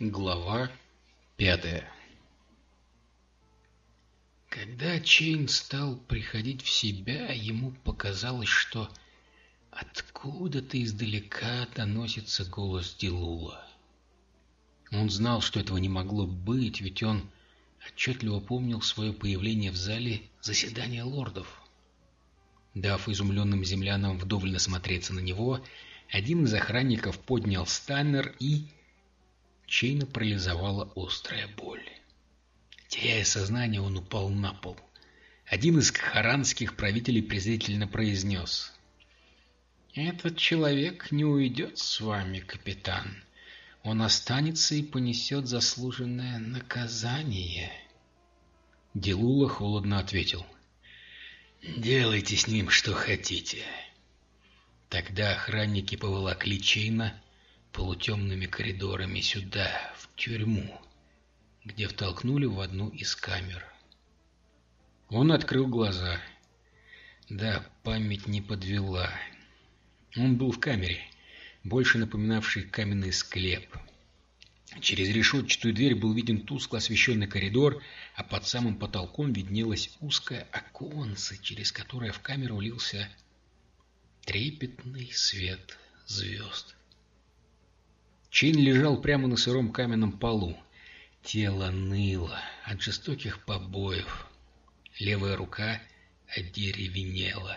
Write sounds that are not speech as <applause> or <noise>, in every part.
Глава пятая Когда Чейн стал приходить в себя, ему показалось, что откуда-то издалека доносится голос Дилула. Он знал, что этого не могло быть, ведь он отчетливо помнил свое появление в зале заседания лордов. Дав изумленным землянам вдоволь насмотреться на него, один из охранников поднял станнер и... Чейна парализовала острая боль. Теряя сознание, он упал на пол. Один из кхаранских правителей презрительно произнес. «Этот человек не уйдет с вами, капитан. Он останется и понесет заслуженное наказание». Делула холодно ответил. «Делайте с ним, что хотите». Тогда охранники поволокли Чейна полутемными коридорами сюда, в тюрьму, где втолкнули в одну из камер. Он открыл глаза. Да, память не подвела. Он был в камере, больше напоминавшей каменный склеп. Через решетчатую дверь был виден тускло освещенный коридор, а под самым потолком виднелось узкое оконце, через которое в камеру лился трепетный свет звезд. Чин лежал прямо на сыром каменном полу. Тело ныло от жестоких побоев. Левая рука одеревенела.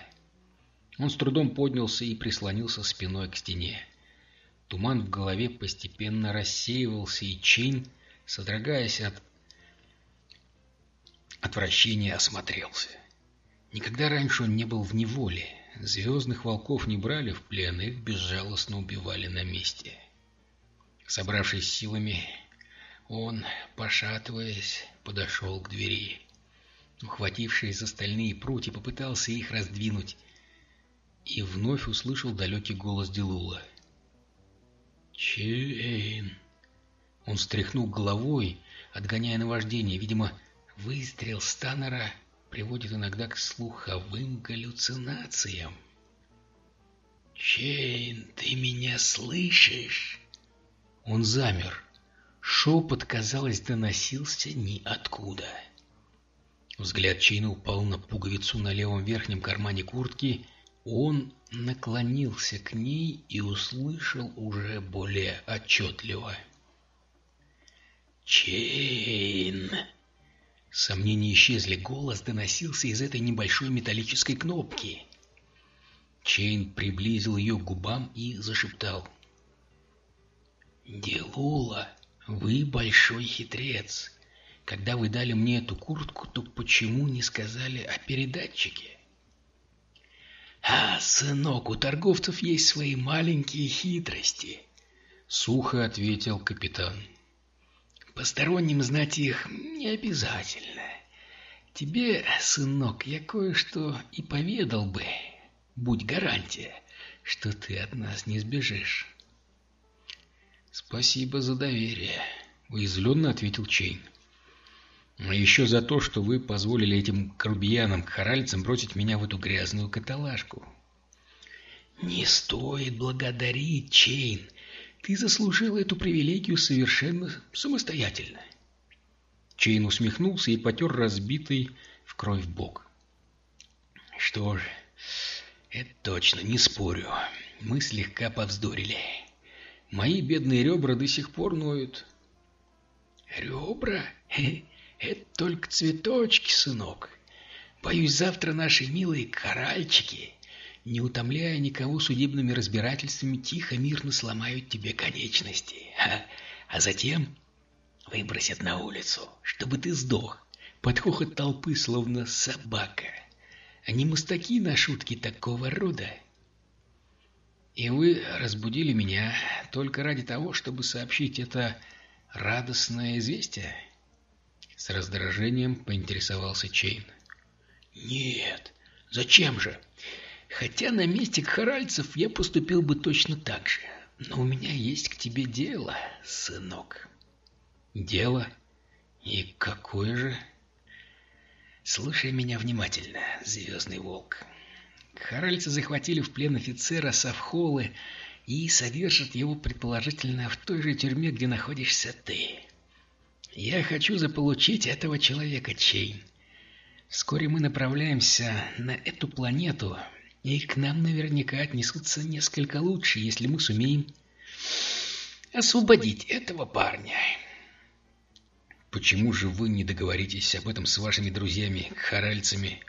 Он с трудом поднялся и прислонился спиной к стене. Туман в голове постепенно рассеивался, и Чин, содрогаясь от отвращения, осмотрелся. Никогда раньше он не был в неволе. Звездных волков не брали в плен, их безжалостно убивали на месте. Собравшись силами, он, пошатываясь, подошел к двери. Ухватившись за стальные прутья, попытался их раздвинуть и вновь услышал далекий голос Дилула. «Чейн!» Он встряхнул головой, отгоняя наваждение. Видимо, выстрел станнера приводит иногда к слуховым галлюцинациям. «Чейн, ты меня слышишь?» Он замер. Шепот, казалось, доносился ниоткуда. Взгляд Чейна упал на пуговицу на левом верхнем кармане куртки. Он наклонился к ней и услышал уже более отчетливо. «Чейн!» Сомнения исчезли, голос доносился из этой небольшой металлической кнопки. Чейн приблизил ее к губам и зашептал. «Дилулло, вы большой хитрец. Когда вы дали мне эту куртку, то почему не сказали о передатчике?» «А, сынок, у торговцев есть свои маленькие хитрости», — сухо ответил капитан. «Посторонним знать их не обязательно. Тебе, сынок, я кое-что и поведал бы. Будь гарантия, что ты от нас не сбежишь». «Спасибо за доверие», — уязвленно ответил Чейн. «А еще за то, что вы позволили этим грубиянам-харальцам бросить меня в эту грязную каталажку». «Не стоит благодарить, Чейн. Ты заслужил эту привилегию совершенно самостоятельно». Чейн усмехнулся и потер разбитый в кровь бок. «Что ж, это точно, не спорю. Мы слегка повздорили». Мои бедные ребра до сих пор ноют. Ребра? Это только цветочки, сынок. Боюсь, завтра наши милые коральчики, не утомляя никого судебными разбирательствами, тихо, мирно сломают тебе конечности. А затем выбросят на улицу, чтобы ты сдох под хохот толпы, словно собака. Они мастаки на шутки такого рода. И вы разбудили меня только ради того, чтобы сообщить это радостное известие? С раздражением поинтересовался Чейн. Нет, зачем же? Хотя на месте Харальцев я поступил бы точно так же. Но у меня есть к тебе дело, сынок. Дело? И какое же? Слушай меня внимательно, Звездный Волк. Харальцы захватили в плен офицера Савхолы и содержат его предположительно в той же тюрьме, где находишься ты. Я хочу заполучить этого человека, Чейн. Вскоре мы направляемся на эту планету, и к нам наверняка отнесутся несколько лучше, если мы сумеем освободить этого парня. Почему же вы не договоритесь об этом с вашими друзьями, харальцами?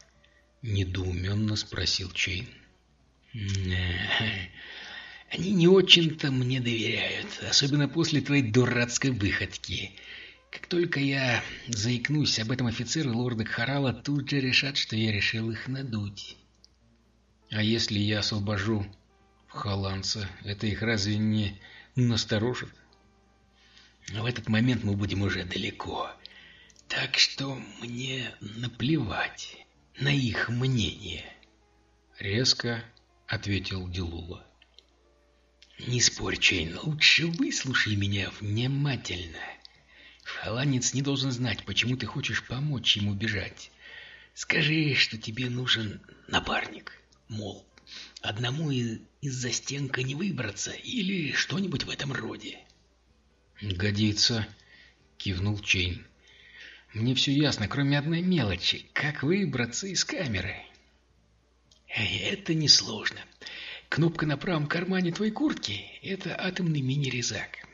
Недоуменно спросил Чейн. Они не очень-то мне доверяют, особенно после твоей дурацкой выходки. Как только я заикнусь об этом офицеру лорда Харала, тут же решат, что я решил их надуть. А если я освобожу Халанца, это их разве не насторожит? В этот момент мы будем уже далеко. Так что мне наплевать на их мнение. Резко ответил Дилула. Не спорь, Чейн, лучше выслушай меня внимательно. Вхолланец не должен знать, почему ты хочешь помочь ему бежать. Скажи, что тебе нужен напарник. Мол, одному из застенка не выбраться или что-нибудь в этом роде. «Годится», — кивнул Чейн. «Мне все ясно, кроме одной мелочи. Как выбраться из камеры?» «Это несложно. Кнопка на правом кармане твоей куртки — это атомный мини-резак.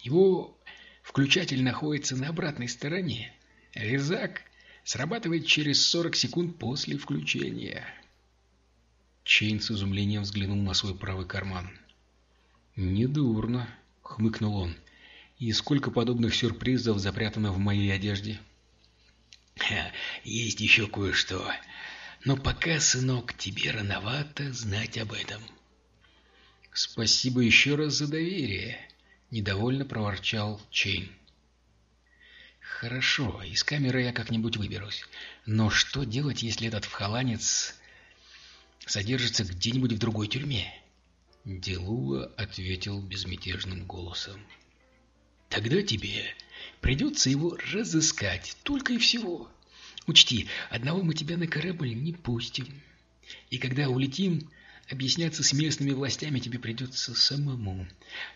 Его включатель находится на обратной стороне. Резак срабатывает через 40 секунд после включения». Чейн с изумлением взглянул на свой правый карман. «Недурно», — хмыкнул он. И сколько подобных сюрпризов запрятано в моей одежде? <laughs> Есть еще кое-что. Но пока, сынок, тебе рановато знать об этом. Спасибо еще раз за доверие, недовольно проворчал Чейн. Хорошо, из камеры я как-нибудь выберусь. Но что делать, если этот вхоланец содержится где-нибудь в другой тюрьме? Делула ответил безмятежным голосом. Тогда тебе придется его разыскать, только и всего. Учти, одного мы тебя на корабль не пустим. И когда улетим, объясняться с местными властями тебе придется самому.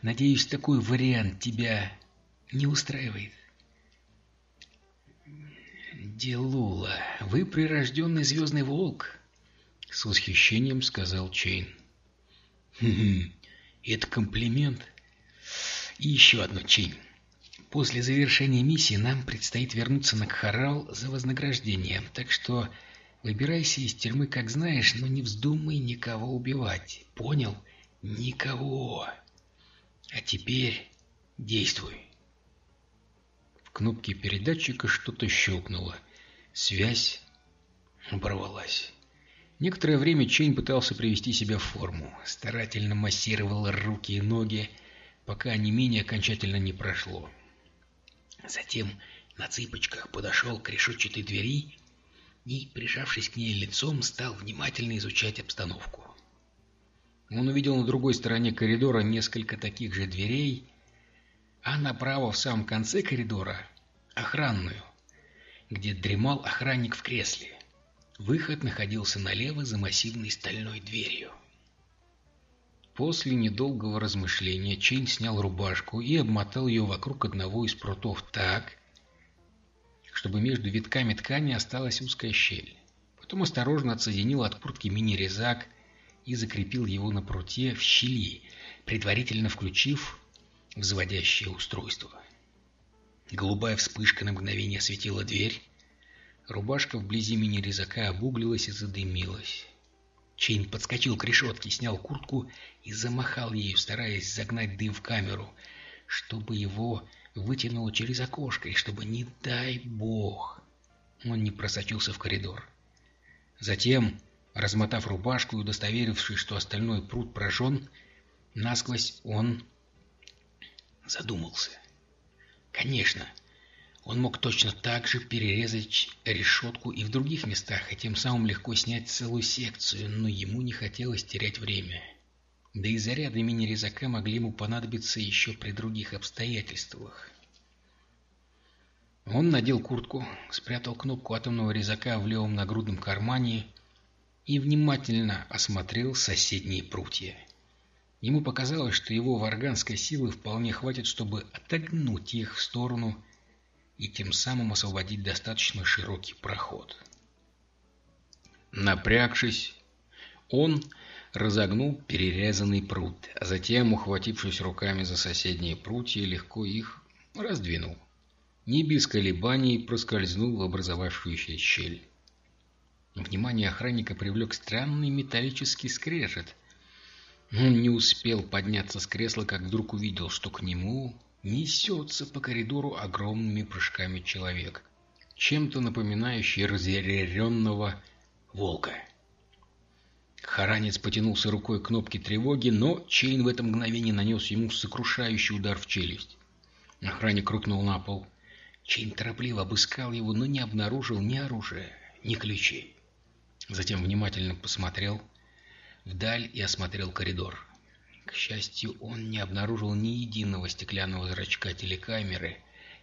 Надеюсь, такой вариант тебя не устраивает. Делула, вы прирожденный звездный волк, — с восхищением сказал Чейн. Хм, это комплимент. И еще одно, Чейн. После завершения миссии нам предстоит вернуться на Кхарал за вознаграждением, так что выбирайся из тюрьмы как знаешь, но не вздумай никого убивать. Понял? Никого. А теперь действуй. В кнопке передатчика что-то щелкнуло. Связь оборвалась. Некоторое время Чейн пытался привести себя в форму, старательно массировал руки и ноги, пока онемение окончательно не прошло. Затем на цыпочках подошел к решетчатой двери и, прижавшись к ней лицом, стал внимательно изучать обстановку. Он увидел на другой стороне коридора несколько таких же дверей, а направо в самом конце коридора — охранную, где дремал охранник в кресле. Выход находился налево за массивной стальной дверью. После недолгого размышления Чейн снял рубашку и обмотал ее вокруг одного из прутов так, чтобы между витками ткани осталась узкая щель. Потом осторожно отсоединил от куртки мини-резак и закрепил его на пруте в щели, предварительно включив взводящее устройство. Голубая вспышка на мгновение осветила дверь. Рубашка вблизи мини-резака обуглилась и задымилась. Чейн подскочил к решетке, снял куртку и замахал ею, стараясь загнать дым в камеру, чтобы его вытянуло через окошко, и чтобы, не дай бог, он не просочился в коридор. Затем, размотав рубашку и удостоверившись, что остальной пруд прожжен, насквозь он задумался. Конечно, он мог точно так же перерезать решетку и в других местах, и тем самым легко снять целую секцию, но ему не хотелось терять время. Да и заряды мини-резака могли ему понадобиться еще при других обстоятельствах. Он надел куртку, спрятал кнопку атомного резака в левом нагрудном кармане и внимательно осмотрел соседние прутья. Ему показалось, что его варганской силы вполне хватит, чтобы отогнуть их в сторону и тем самым освободить достаточно широкий проход. Напрягшись, он разогнул перерезанный пруд, а затем, ухватившись руками за соседние прутья, легко их раздвинул. Не без колебаний проскользнул в образовавшуюся щель. Внимание охранника привлек странный металлический скрежет. Он не успел подняться с кресла, как вдруг увидел, что к нему несется по коридору огромными прыжками человек, чем-то напоминающий разъяренного волка. Харанец потянулся рукой к кнопке тревоги, но Чейн в это мгновение нанес ему сокрушающий удар в челюсть. Охранник рухнул на пол. Чейн торопливо обыскал его, но не обнаружил ни оружия, ни ключей. Затем внимательно посмотрел вдаль и осмотрел коридор. К счастью, он не обнаружил ни единого стеклянного зрачка телекамеры.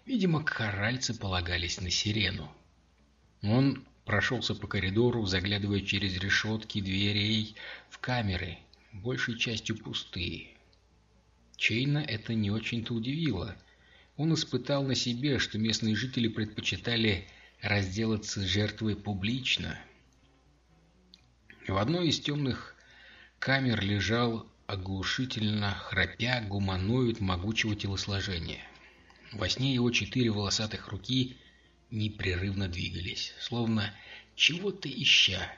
Видимо, каральцы полагались на сирену. Он прошелся по коридору, заглядывая через решетки дверей в камеры, большей частью пустые. Чейна это не очень-то удивило. Он испытал на себе, что местные жители предпочитали разделаться с жертвой публично. В одной из темных камер лежал оглушительно храпя гуманоид могучего телосложения. Во сне его четыре волосатых руки непрерывно двигались, словно чего-то ища.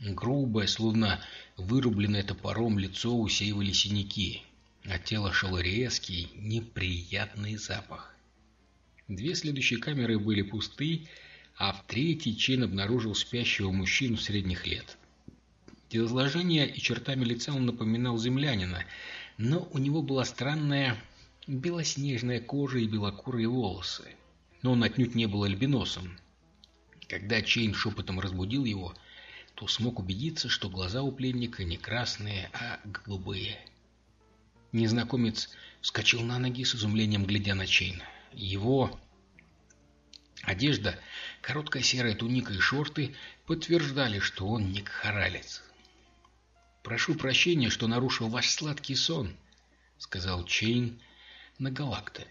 Грубое, словно вырубленное топором лицо усеивали синяки, а тело шел резкий, неприятный запах. Две следующие камеры были пусты, а в третьей Чен обнаружил спящего мужчину средних лет. Телосложение и чертами лица он напоминал землянина, но у него была странная белоснежная кожа и белокурые волосы но он отнюдь не был альбиносом. Когда Чейн шепотом разбудил его, то смог убедиться, что глаза у пленника не красные, а голубые. Незнакомец вскочил на ноги с изумлением, глядя на Чейна. Его одежда, короткая серая туника и шорты подтверждали, что он не кхаралец. «Прошу прощения, что нарушил ваш сладкий сон», — сказал Чейн на Галакте.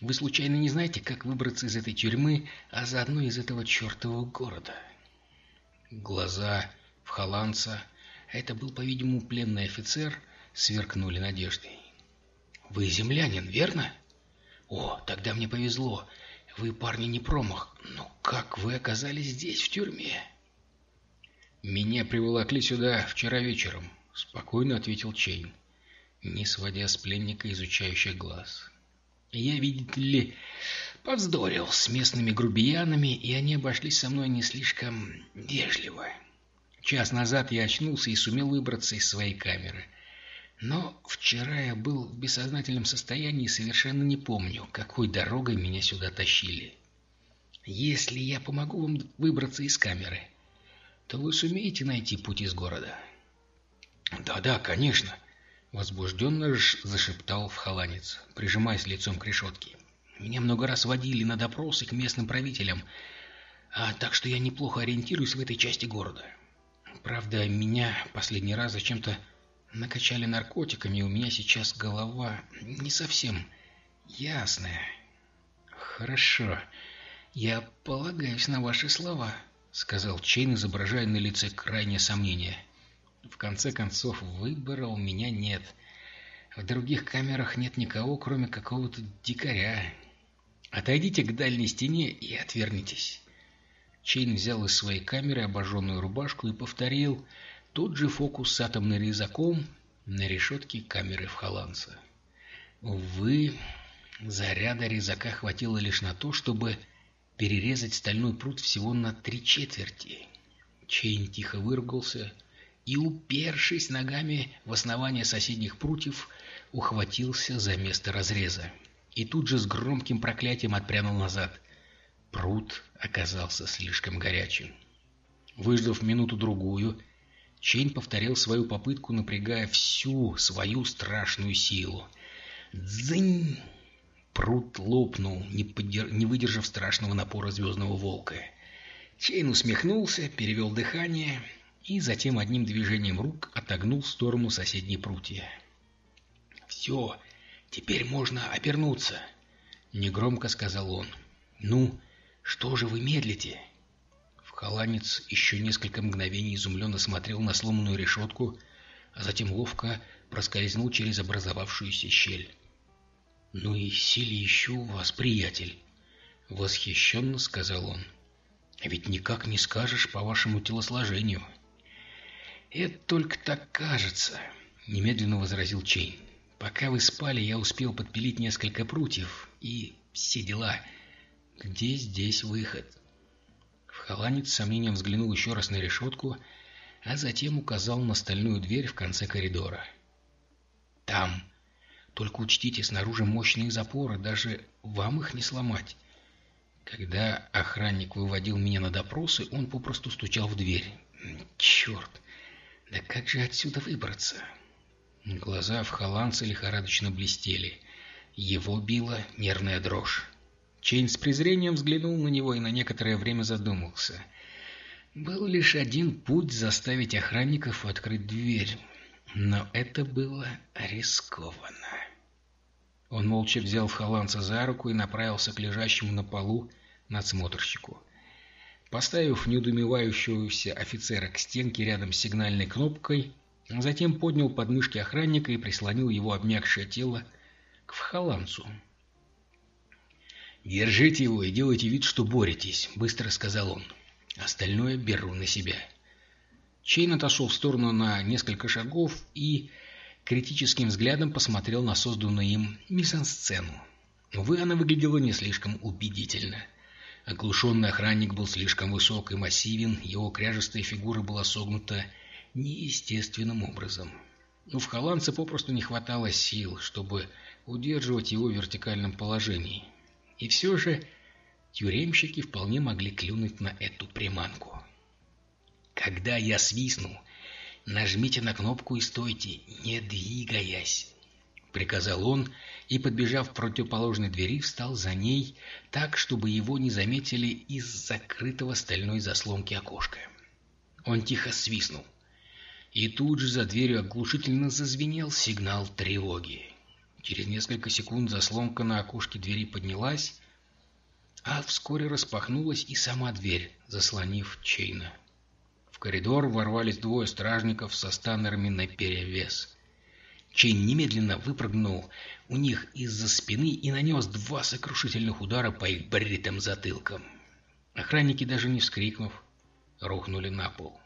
Вы случайно не знаете, как выбраться из этой тюрьмы, а заодно из этого чертового города? Глаза в холландца, а это был, по-видимому, пленный офицер, сверкнули надеждой. Вы землянин, верно? О, тогда мне повезло. Вы, парни, не промах. Но как вы оказались здесь, в тюрьме? Меня приволокли сюда вчера вечером, спокойно ответил Чейн, не сводя с пленника изучающих глаз. Я, видите ли, повздорил с местными грубиянами, и они обошлись со мной не слишком вежливо. Час назад я очнулся и сумел выбраться из своей камеры. Но вчера я был в бессознательном состоянии и совершенно не помню, какой дорогой меня сюда тащили. Если я помогу вам выбраться из камеры, то вы сумеете найти путь из города? Да-да, конечно. Возбужденно зашептал в халанец, прижимаясь лицом к решетке. «Меня много раз водили на допросы к местным правителям, а так что я неплохо ориентируюсь в этой части города. Правда, меня последний раз зачем-то накачали наркотиками, и у меня сейчас голова не совсем ясная». «Хорошо, я полагаюсь на ваши слова», — сказал Чейн, изображая на лице крайнее сомнение. В конце концов, выбора у меня нет. В других камерах нет никого, кроме какого-то дикаря. Отойдите к дальней стене и отвернитесь. Чейн взял из своей камеры обожженную рубашку и повторил тот же фокус с атомным резаком на решетке камеры в Холландце. Увы, заряда резака хватило лишь на то, чтобы перерезать стальной пруд всего на три четверти. Чейн тихо выругался и, упершись ногами в основание соседних прутьев, ухватился за место разреза. И тут же с громким проклятием отпрянул назад. Прут оказался слишком горячим. Выждав минуту-другую, Чейн повторил свою попытку, напрягая всю свою страшную силу. «Дзынь!» Прут лопнул, не, подер... не выдержав страшного напора звездного волка. Чейн усмехнулся, перевел дыхание и затем одним движением рук отогнул в сторону соседней прутья. «Все, теперь можно обернуться», — негромко сказал он. «Ну, что же вы медлите?» Вхоланец еще несколько мгновений изумленно смотрел на сломанную решетку, а затем ловко проскользнул через образовавшуюся щель. «Ну и силе ищу вас, приятель!» — восхищенно сказал он. «Ведь никак не скажешь по вашему телосложению». «Это только так кажется», — немедленно возразил Чейн. «Пока вы спали, я успел подпилить несколько прутьев и все дела. Где здесь выход?» Вхоланец с сомнением взглянул еще раз на решетку, а затем указал на стальную дверь в конце коридора. «Там. Только учтите, снаружи мощные запоры, даже вам их не сломать». Когда охранник выводил меня на допросы, он попросту стучал в дверь. «Черт! Да как же отсюда выбраться?» Глаза в холландце лихорадочно блестели. Его била нервная дрожь. Чейн с презрением взглянул на него и на некоторое время задумался. Был лишь один путь заставить охранников открыть дверь, но это было рискованно. Он молча взял холландца за руку и направился к лежащему на полу надсмотрщику. Поставив недоумевающегося офицера к стенке рядом с сигнальной кнопкой, затем поднял подмышки охранника и прислонил его обмякшее тело к вхоланцу. «Держите его и делайте вид, что боретесь», — быстро сказал он. «Остальное беру на себя». Чейн отошел в сторону на несколько шагов и критическим взглядом посмотрел на созданную им мизансцену. Увы, она выглядела не слишком убедительно. Оглушенный охранник был слишком высок и массивен, его кряжестая фигура была согнута неестественным образом. Но в холландце попросту не хватало сил, чтобы удерживать его в вертикальном положении. И все же тюремщики вполне могли клюнуть на эту приманку. Когда я свистну, нажмите на кнопку и стойте, не двигаясь. Приказал он и, подбежав к противоположной двери, встал за ней так, чтобы его не заметили из закрытого стальной заслонки окошка. Он тихо свистнул. И тут же за дверью оглушительно зазвенел сигнал тревоги. Через несколько секунд заслонка на окошке двери поднялась, а вскоре распахнулась и сама дверь, заслонив Чейна. Коридор ворвались двое стражников со станерами наперевес. Чейн немедленно выпрыгнул у них из-за спины и нанес два сокрушительных удара по их бритым затылкам. Охранники, даже не вскрикнув, рухнули на пол.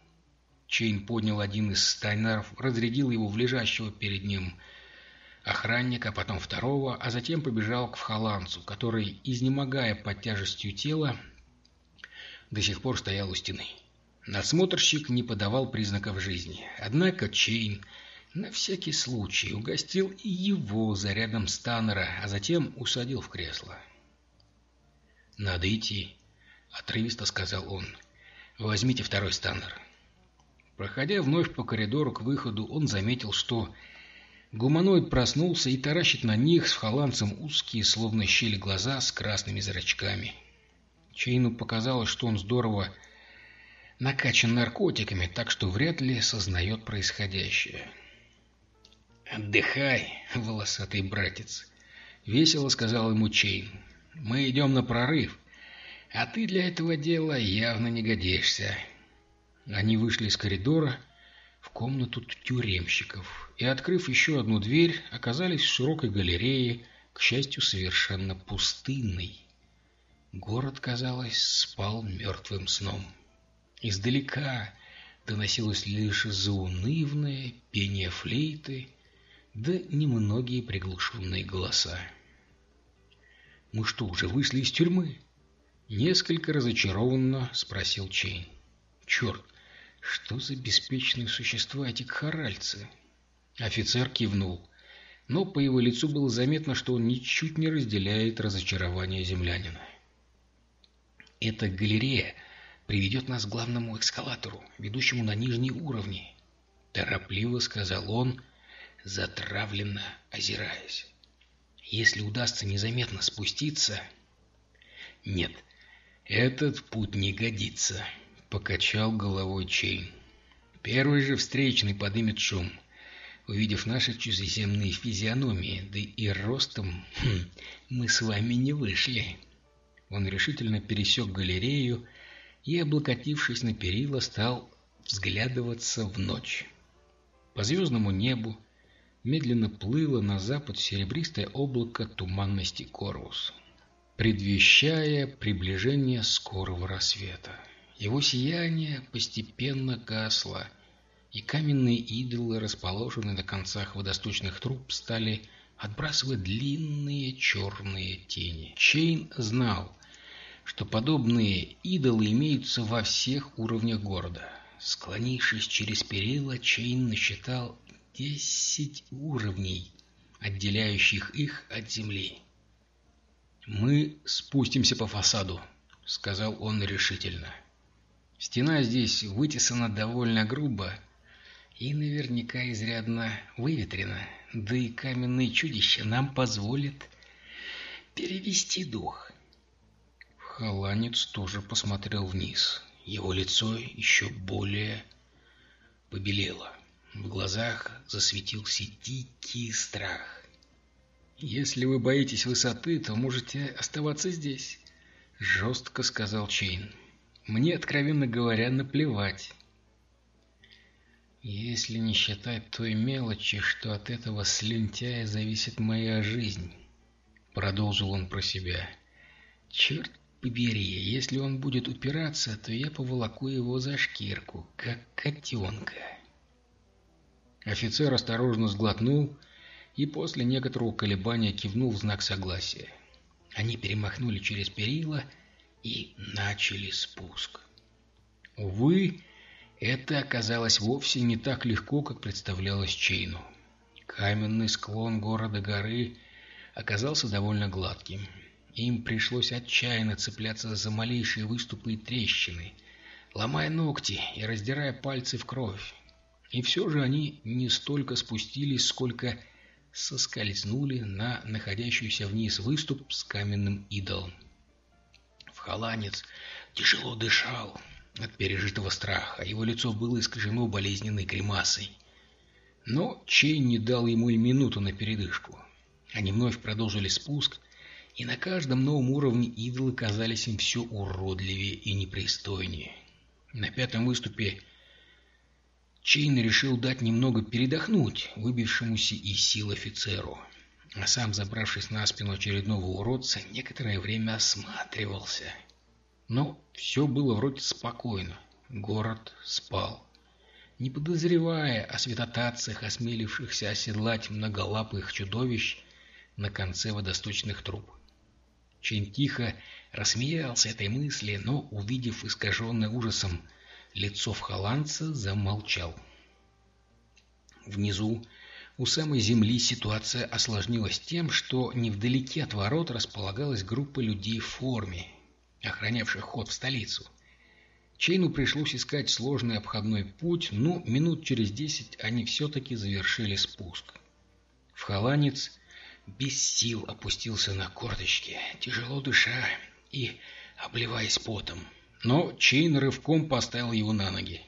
Чейн поднял один из станеров, разрядил его в лежащего перед ним охранника, потом второго, а затем побежал к вхоландцу, который, изнемогая под тяжестью тела, до сих пор стоял у стены. Надсмотрщик не подавал признаков жизни, однако Чейн на всякий случай угостил и его зарядом станера, а затем усадил в кресло. «Надо идти», — отрывисто сказал он. «Возьмите второй станер». Проходя вновь по коридору к выходу, он заметил, что Гуманоид проснулся и таращит на них с холландцем узкие, словно щели глаза с красными зрачками. Чейну показалось, что он здорово накачан наркотиками, так что вряд ли сознает происходящее. «Отдыхай, волосатый братец», — весело сказал ему Чейн. «Мы идем на прорыв, а ты для этого дела явно не годишься». Они вышли из коридора в комнату тюремщиков и, открыв еще одну дверь, оказались в широкой галерее, к счастью, совершенно пустынной. Город, казалось, спал мертвым сном. Издалека доносилось лишь заунывное пение флейты, да немногие приглушенные голоса. «Мы что, уже вышли из тюрьмы?» Несколько разочарованно спросил Чейн. «Черт, что за беспечные существа эти кхаральцы?» Офицер кивнул, но по его лицу было заметно, что он ничуть не разделяет разочарование землянина. «Эта галерея приведет нас к главному эскалатору, ведущему на нижние уровни», — торопливо сказал он, затравленно озираясь. «Если удастся незаметно спуститься...» «Нет, этот путь не годится», — покачал головой Чейн. «Первый же встречный подымет шум». увидев наши чужеземные физиономии, да и ростом хм, мы с вами не вышли. Он решительно пересек галерею и, облокотившись на перила, стал взглядываться в ночь. По звездному небу медленно плыло на запад серебристое облако туманности Корвус, предвещая приближение скорого рассвета. Его сияние постепенно гасло, и каменные идолы, расположенные на концах водосточных труб, стали отбрасывать длинные черные тени. Чейн знал, что подобные идолы имеются во всех уровнях города. Склонившись через перила, Чейн насчитал десять уровней, отделяющих их от земли. «Мы спустимся по фасаду», — сказал он решительно. «Стена здесь вытесана довольно грубо и наверняка изрядно выветрена, да и каменные чудища нам позволят перевести дух». Халанец тоже посмотрел вниз. Его лицо еще более побелело. В глазах засветился дикий страх. «Если вы боитесь высоты, то можете оставаться здесь», — жестко сказал Чейн. «Мне, откровенно говоря, наплевать». «Если не считать той мелочи, что от этого слюнтяя зависит моя жизнь», — продолжил он про себя. «Черт побери, если он будет упираться, то я поволоку его за шкирку, как котенка. Офицер осторожно сглотнул и после некоторого колебания кивнул в знак согласия. Они перемахнули через перила и начали спуск. Увы, это оказалось вовсе не так легко, как представлялось Чейну. Каменный склон города-горы оказался довольно гладким. Им пришлось отчаянно цепляться за малейшие выступы и трещины, ломая ногти и раздирая пальцы в кровь. И все же они не столько спустились, сколько соскользнули на находящийся вниз выступ с каменным идолом. Вхоланец тяжело дышал от пережитого страха, его лицо было искажено болезненной гримасой. Но Чей не дал ему и минуту на передышку. Они вновь продолжили спуск, и на каждом новом уровне идолы казались им все уродливее и непристойнее. На пятом выступе Чейн решил дать немного передохнуть выбившемуся из сил офицеру, а сам, забравшись на спину очередного уродца, некоторое время осматривался. Но все было вроде спокойно. Город спал. Не подозревая о святотатцах, осмелившихся оседлать многолапых чудовищ на конце водосточных труб. Чейн тихо рассмеялся этой мысли, но, увидев искаженное ужасом лицо в холландца, замолчал. Внизу, у самой земли, ситуация осложнилась тем, что невдалеке от ворот располагалась группа людей в форме, охранявших ход в столицу. Чейну пришлось искать сложный обходной путь, но минут через десять они все-таки завершили спуск. В холландец без сил опустился на корточки, тяжело дыша и обливаясь потом. Но Чейн рывком поставил его на ноги.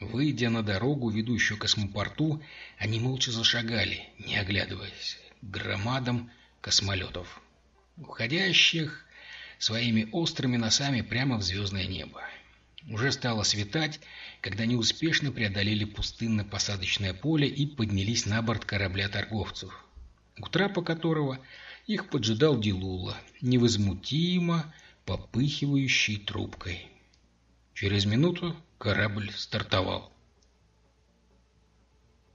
Выйдя на дорогу, ведущую к космопорту, они молча зашагали, не оглядываясь, к громадам космолетов, уходящих своими острыми носами прямо в звездное небо. Уже стало светать, когда они успешно преодолели пустынно-посадочное поле и поднялись на борт корабля торговцев у трапа которого их поджидал Дилула, невозмутимо попыхивающий трубкой. Через минуту корабль стартовал.